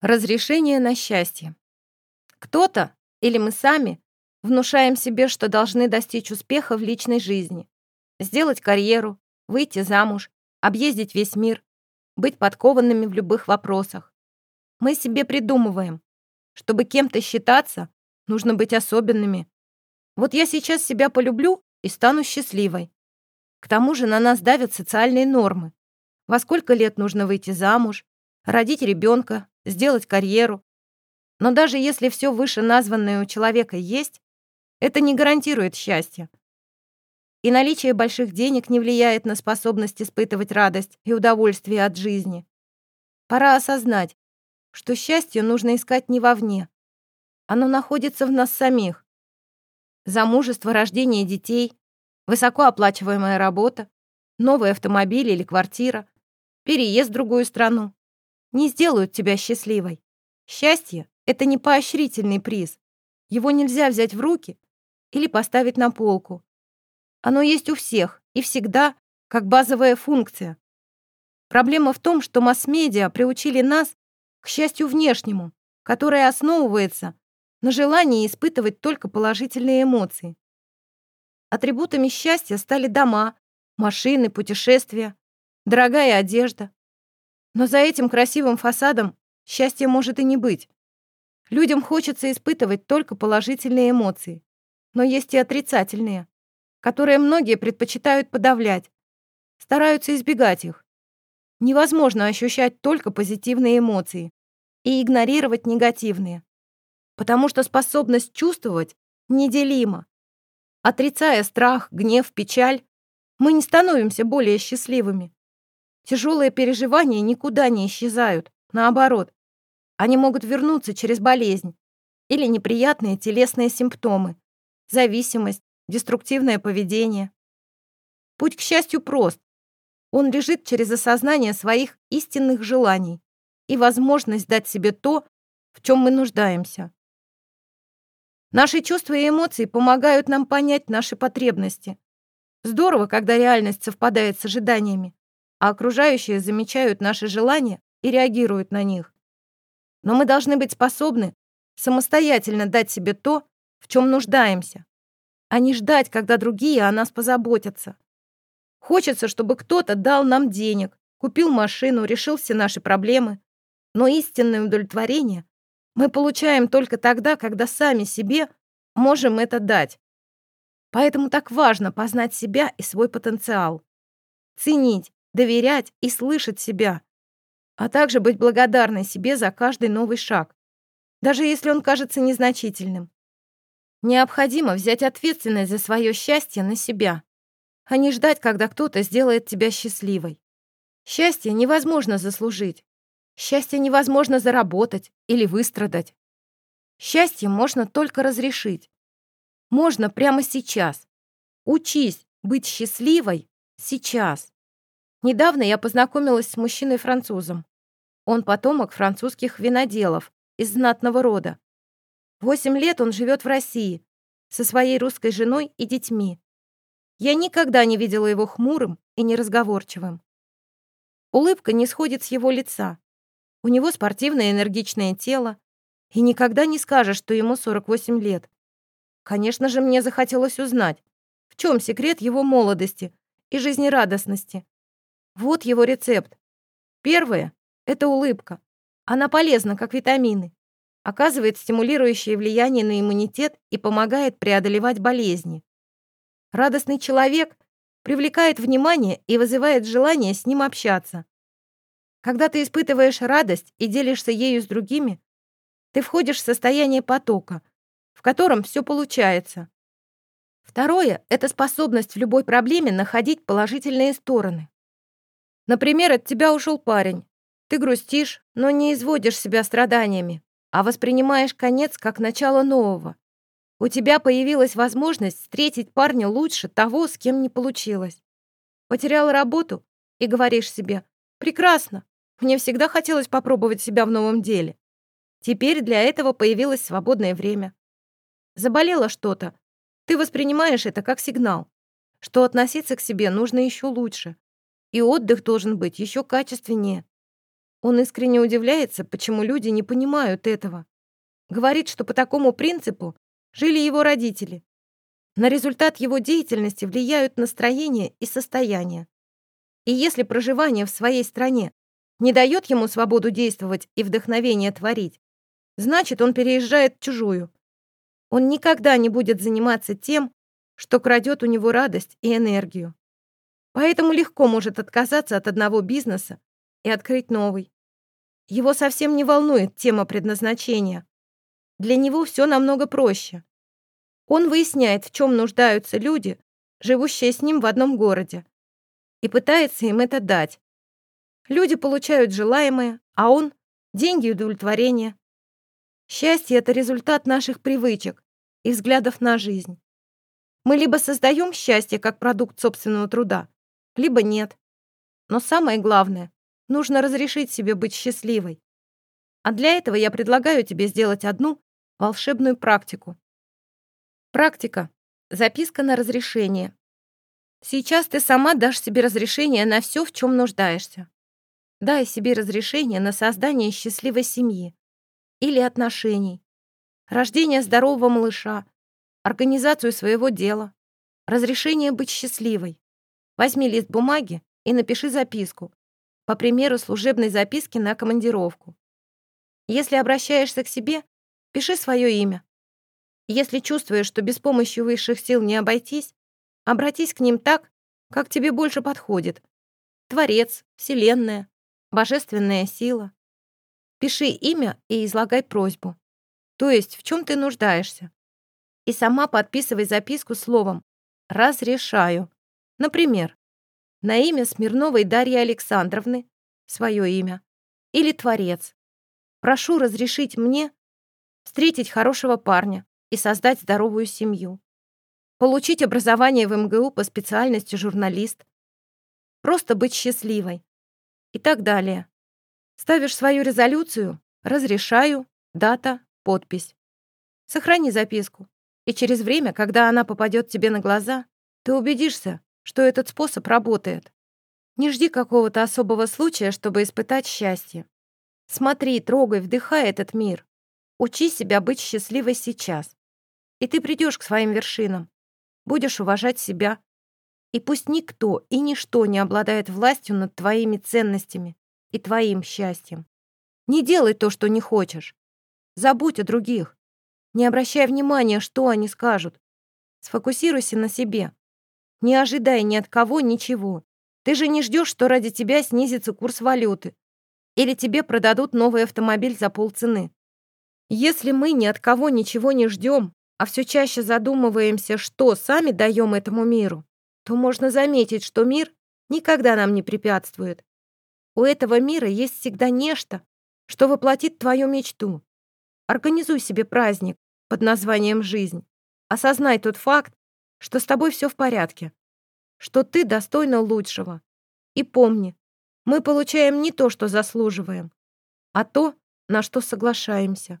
Разрешение на счастье. Кто-то или мы сами внушаем себе, что должны достичь успеха в личной жизни, сделать карьеру, выйти замуж, объездить весь мир, быть подкованными в любых вопросах. Мы себе придумываем, чтобы кем-то считаться, нужно быть особенными. Вот я сейчас себя полюблю и стану счастливой. К тому же на нас давят социальные нормы. Во сколько лет нужно выйти замуж, родить ребенка, сделать карьеру. Но даже если все вышеназванное у человека есть, это не гарантирует счастья. И наличие больших денег не влияет на способность испытывать радость и удовольствие от жизни. Пора осознать, что счастье нужно искать не вовне. Оно находится в нас самих. Замужество, рождение детей, высокооплачиваемая работа, новый автомобиль или квартира, переезд в другую страну не сделают тебя счастливой. Счастье — это не поощрительный приз. Его нельзя взять в руки или поставить на полку. Оно есть у всех и всегда как базовая функция. Проблема в том, что масс-медиа приучили нас к счастью внешнему, которое основывается на желании испытывать только положительные эмоции. Атрибутами счастья стали дома, машины, путешествия, дорогая одежда, но за этим красивым фасадом счастья может и не быть. Людям хочется испытывать только положительные эмоции. Но есть и отрицательные, которые многие предпочитают подавлять, стараются избегать их. Невозможно ощущать только позитивные эмоции и игнорировать негативные, потому что способность чувствовать неделима. Отрицая страх, гнев, печаль, мы не становимся более счастливыми. Тяжелые переживания никуда не исчезают. Наоборот, они могут вернуться через болезнь или неприятные телесные симптомы, зависимость, деструктивное поведение. Путь к счастью прост. Он лежит через осознание своих истинных желаний и возможность дать себе то, в чем мы нуждаемся. Наши чувства и эмоции помогают нам понять наши потребности. Здорово, когда реальность совпадает с ожиданиями а окружающие замечают наши желания и реагируют на них. Но мы должны быть способны самостоятельно дать себе то, в чем нуждаемся, а не ждать, когда другие о нас позаботятся. Хочется, чтобы кто-то дал нам денег, купил машину, решил все наши проблемы. Но истинное удовлетворение мы получаем только тогда, когда сами себе можем это дать. Поэтому так важно познать себя и свой потенциал. Ценить, доверять и слышать себя, а также быть благодарной себе за каждый новый шаг, даже если он кажется незначительным. Необходимо взять ответственность за свое счастье на себя, а не ждать, когда кто-то сделает тебя счастливой. Счастье невозможно заслужить. Счастье невозможно заработать или выстрадать. Счастье можно только разрешить. Можно прямо сейчас. Учись быть счастливой сейчас. Недавно я познакомилась с мужчиной-французом. Он потомок французских виноделов из знатного рода. Восемь лет он живет в России со своей русской женой и детьми. Я никогда не видела его хмурым и неразговорчивым. Улыбка не сходит с его лица. У него спортивное энергичное тело, и никогда не скажешь, что ему 48 лет. Конечно же, мне захотелось узнать, в чем секрет его молодости и жизнерадостности. Вот его рецепт. Первое – это улыбка. Она полезна, как витамины. Оказывает стимулирующее влияние на иммунитет и помогает преодолевать болезни. Радостный человек привлекает внимание и вызывает желание с ним общаться. Когда ты испытываешь радость и делишься ею с другими, ты входишь в состояние потока, в котором все получается. Второе – это способность в любой проблеме находить положительные стороны. Например, от тебя ушел парень. Ты грустишь, но не изводишь себя страданиями, а воспринимаешь конец как начало нового. У тебя появилась возможность встретить парня лучше того, с кем не получилось. Потерял работу и говоришь себе «Прекрасно, мне всегда хотелось попробовать себя в новом деле. Теперь для этого появилось свободное время. Заболело что-то. Ты воспринимаешь это как сигнал, что относиться к себе нужно еще лучше, и отдых должен быть еще качественнее. Он искренне удивляется, почему люди не понимают этого. Говорит, что по такому принципу жили его родители. На результат его деятельности влияют настроение и состояние. И если проживание в своей стране не дает ему свободу действовать и вдохновение творить, значит, он переезжает в чужую. Он никогда не будет заниматься тем, что крадет у него радость и энергию. Поэтому легко может отказаться от одного бизнеса и открыть новый. Его совсем не волнует тема предназначения. Для него все намного проще. Он выясняет, в чем нуждаются люди, живущие с ним в одном городе, и пытается им это дать. Люди получают желаемое, а он — деньги и удовлетворение. Счастье — это результат наших привычек и взглядов на жизнь. Мы либо создаем счастье как продукт собственного труда, либо нет. Но самое главное, нужно разрешить себе быть счастливой. А для этого я предлагаю тебе сделать одну волшебную практику. Практика. Записка на разрешение. Сейчас ты сама дашь себе разрешение на все, в чем нуждаешься. Дай себе разрешение на создание счастливой семьи или отношений, рождение здорового малыша, организацию своего дела, разрешение быть счастливой. Возьми лист бумаги и напиши записку, по примеру служебной записки на командировку. Если обращаешься к себе, пиши свое имя. Если чувствуешь, что без помощи высших сил не обойтись, обратись к ним так, как тебе больше подходит. Творец, Вселенная, Божественная сила. Пиши имя и излагай просьбу. То есть, в чем ты нуждаешься. И сама подписывай записку словом «разрешаю». Например, на имя Смирновой Дарьи Александровны, свое имя, или Творец. Прошу разрешить мне встретить хорошего парня и создать здоровую семью. Получить образование в МГУ по специальности журналист. Просто быть счастливой и так далее. Ставишь свою резолюцию, разрешаю, дата, подпись. Сохрани записку, и через время, когда она попадет тебе на глаза, ты убедишься, что этот способ работает. Не жди какого-то особого случая, чтобы испытать счастье. Смотри, трогай, вдыхай этот мир. Учи себя быть счастливой сейчас. И ты придешь к своим вершинам. Будешь уважать себя, и пусть никто и ничто не обладает властью над твоими ценностями и твоим счастьем. Не делай то, что не хочешь. Забудь о других. Не обращай внимания, что они скажут. Сфокусируйся на себе. Не ожидай ни от кого ничего. Ты же не ждешь, что ради тебя снизится курс валюты. Или тебе продадут новый автомобиль за полцены. Если мы ни от кого ничего не ждем, а все чаще задумываемся, что сами даем этому миру, то можно заметить, что мир никогда нам не препятствует. У этого мира есть всегда нечто, что воплотит твою мечту. Организуй себе праздник под названием «Жизнь». Осознай тот факт, что с тобой все в порядке, что ты достойна лучшего. И помни, мы получаем не то, что заслуживаем, а то, на что соглашаемся.